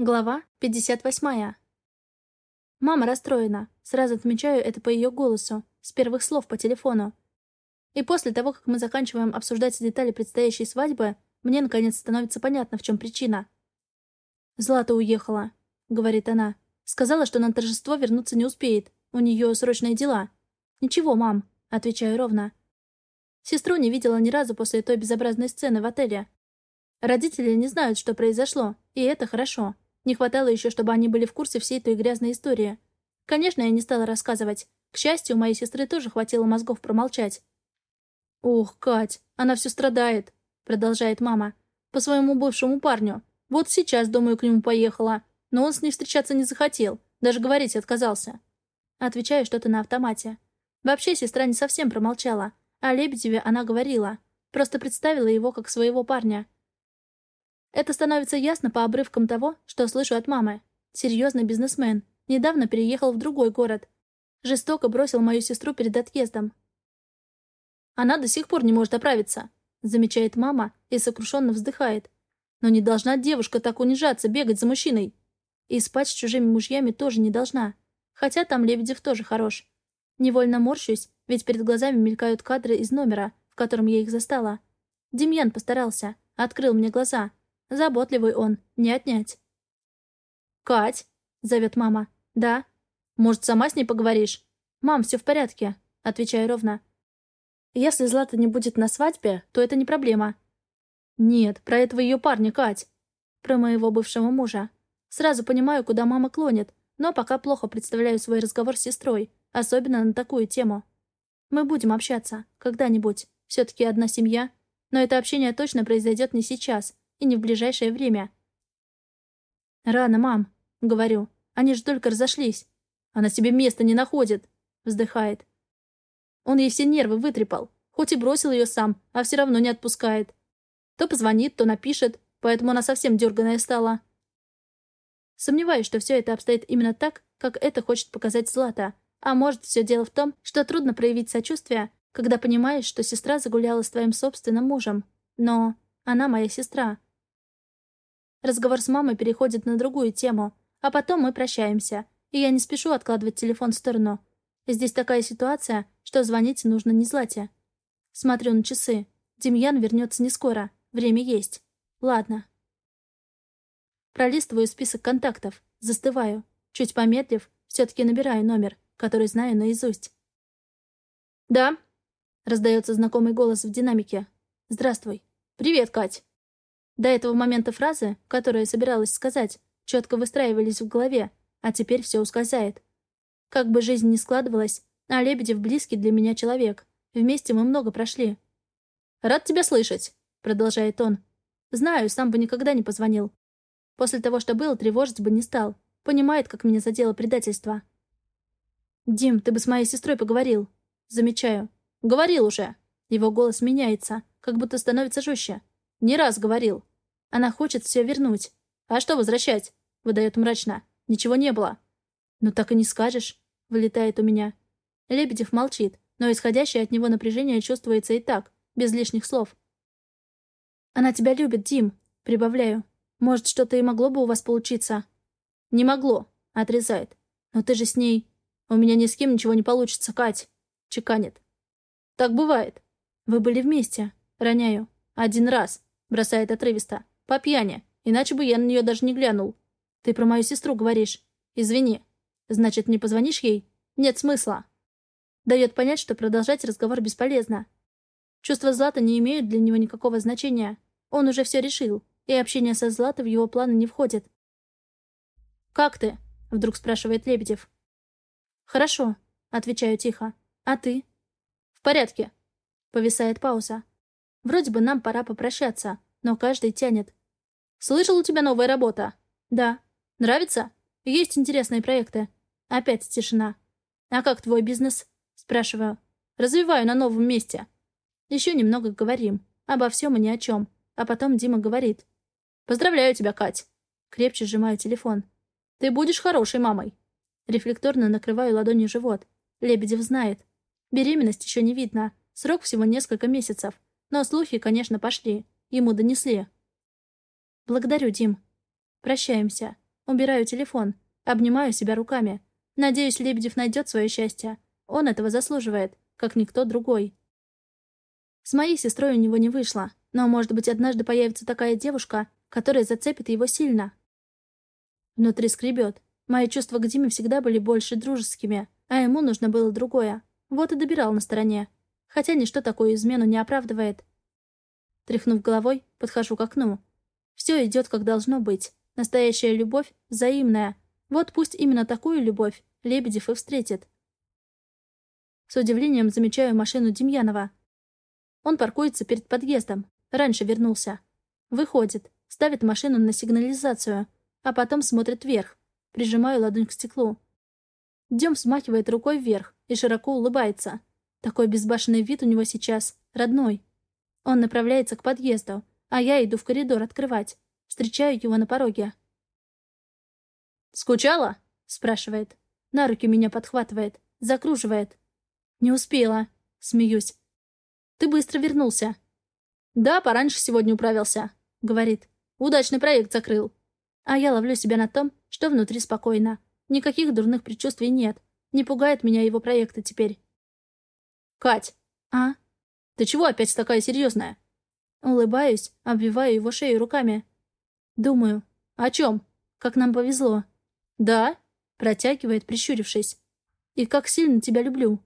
Глава 58. Мама расстроена. Сразу отмечаю это по ее голосу, с первых слов по телефону. И после того, как мы заканчиваем обсуждать детали предстоящей свадьбы, мне наконец становится понятно, в чем причина. «Злата уехала», — говорит она. «Сказала, что на торжество вернуться не успеет. У нее срочные дела». «Ничего, мам», — отвечаю ровно. Сестру не видела ни разу после той безобразной сцены в отеле. Родители не знают, что произошло, и это хорошо. Не хватало еще, чтобы они были в курсе всей той грязной истории. Конечно, я не стала рассказывать. К счастью, у моей сестры тоже хватило мозгов промолчать. «Ух, Кать, она все страдает», — продолжает мама. «По своему бывшему парню. Вот сейчас, думаю, к нему поехала. Но он с ней встречаться не захотел. Даже говорить отказался». Отвечаю что-то на автомате. Вообще, сестра не совсем промолчала. О Лебедеве она говорила. Просто представила его как своего парня. Это становится ясно по обрывкам того, что слышу от мамы. Серьезный бизнесмен. Недавно переехал в другой город. Жестоко бросил мою сестру перед отъездом. Она до сих пор не может оправиться, замечает мама и сокрушенно вздыхает. Но не должна девушка так унижаться, бегать за мужчиной. И спать с чужими мужьями тоже не должна. Хотя там Лебедев тоже хорош. Невольно морщусь, ведь перед глазами мелькают кадры из номера, в котором я их застала. Демьян постарался, открыл мне глаза, Заботливый он, не отнять. «Кать!» — зовет мама. «Да?» «Может, сама с ней поговоришь?» «Мам, все в порядке», — отвечаю ровно. «Если Злата не будет на свадьбе, то это не проблема». «Нет, про этого ее парня, Кать». «Про моего бывшего мужа. Сразу понимаю, куда мама клонит, но пока плохо представляю свой разговор с сестрой, особенно на такую тему. Мы будем общаться, когда-нибудь. Все-таки одна семья. Но это общение точно произойдет не сейчас, и не в ближайшее время. «Рано, мам», — говорю. «Они же только разошлись. Она себе места не находит», — вздыхает. Он ей все нервы вытрепал. Хоть и бросил ее сам, а все равно не отпускает. То позвонит, то напишет, поэтому она совсем дерганая стала. Сомневаюсь, что все это обстоит именно так, как это хочет показать Злата. А может, все дело в том, что трудно проявить сочувствие, когда понимаешь, что сестра загуляла с твоим собственным мужем. Но она моя сестра, Разговор с мамой переходит на другую тему, а потом мы прощаемся, и я не спешу откладывать телефон в сторону. Здесь такая ситуация, что звонить нужно не Злате. Смотрю на часы. Демьян вернется не скоро. Время есть. Ладно. Пролистываю список контактов. Застываю. Чуть помедлив, все-таки набираю номер, который знаю наизусть. «Да?» — раздается знакомый голос в динамике. «Здравствуй». «Привет, Кать». До этого момента фразы, которые собиралась сказать, четко выстраивались в голове, а теперь все ускользает. Как бы жизнь ни складывалась, а Лебедев близкий для меня человек. Вместе мы много прошли. «Рад тебя слышать», — продолжает он. «Знаю, сам бы никогда не позвонил. После того, что было, тревожить бы не стал. Понимает, как меня задело предательство». «Дим, ты бы с моей сестрой поговорил». Замечаю. «Говорил уже». Его голос меняется, как будто становится жестче. «Не раз говорил. Она хочет все вернуть. А что возвращать? Выдает мрачно. Ничего не было. Ну так и не скажешь. Вылетает у меня. Лебедев молчит, но исходящее от него напряжение чувствуется и так, без лишних слов. «Она тебя любит, Дим», — прибавляю. «Может, что-то и могло бы у вас получиться?» «Не могло», — отрезает. «Но ты же с ней...» «У меня ни с кем ничего не получится, Кать», — чеканит. «Так бывает. Вы были вместе?» Роняю. «Один раз», — бросает отрывисто. По пьяни. Иначе бы я на нее даже не глянул. Ты про мою сестру говоришь. Извини. Значит, не позвонишь ей? Нет смысла. Дает понять, что продолжать разговор бесполезно. Чувства Злата не имеют для него никакого значения. Он уже все решил, и общение со Златой в его планы не входит. «Как ты?» — вдруг спрашивает Лебедев. «Хорошо», — отвечаю тихо. «А ты?» «В порядке». Повисает пауза. Вроде бы нам пора попрощаться, но каждый тянет. «Слышал, у тебя новая работа?» «Да». «Нравится?» «Есть интересные проекты». Опять тишина. «А как твой бизнес?» Спрашиваю. «Развиваю на новом месте». Еще немного говорим. Обо всем и ни о чем. А потом Дима говорит. «Поздравляю тебя, Кать». Крепче сжимаю телефон. «Ты будешь хорошей мамой». Рефлекторно накрываю ладонью живот. Лебедев знает. Беременность еще не видно. Срок всего несколько месяцев. Но слухи, конечно, пошли. Ему донесли. «Благодарю, Дим». Прощаемся. Убираю телефон. Обнимаю себя руками. Надеюсь, Лебедев найдет свое счастье. Он этого заслуживает, как никто другой. С моей сестрой у него не вышло, но, может быть, однажды появится такая девушка, которая зацепит его сильно. Внутри скребет. Мои чувства к Диме всегда были больше дружескими, а ему нужно было другое. Вот и добирал на стороне. Хотя ничто такую измену не оправдывает. Тряхнув головой, подхожу к окну. Все идет, как должно быть. Настоящая любовь взаимная. Вот пусть именно такую любовь Лебедев и встретит. С удивлением замечаю машину Демьянова. Он паркуется перед подъездом. Раньше вернулся. Выходит, ставит машину на сигнализацию, а потом смотрит вверх. Прижимаю ладонь к стеклу. Дем смахивает рукой вверх и широко улыбается. Такой безбашенный вид у него сейчас, родной. Он направляется к подъезду, а я иду в коридор открывать. Встречаю его на пороге. «Скучала?» — спрашивает. На руки меня подхватывает, закруживает. «Не успела», — смеюсь. «Ты быстро вернулся». «Да, пораньше сегодня управился», — говорит. «Удачный проект закрыл». А я ловлю себя на том, что внутри спокойно. Никаких дурных предчувствий нет. Не пугает меня его проекты теперь. «Кать!» «А?» Ты чего опять такая серьезная? Улыбаюсь, обвиваю его шею руками. Думаю. О чем? Как нам повезло. Да? Протягивает, прищурившись. И как сильно тебя люблю.